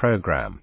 program.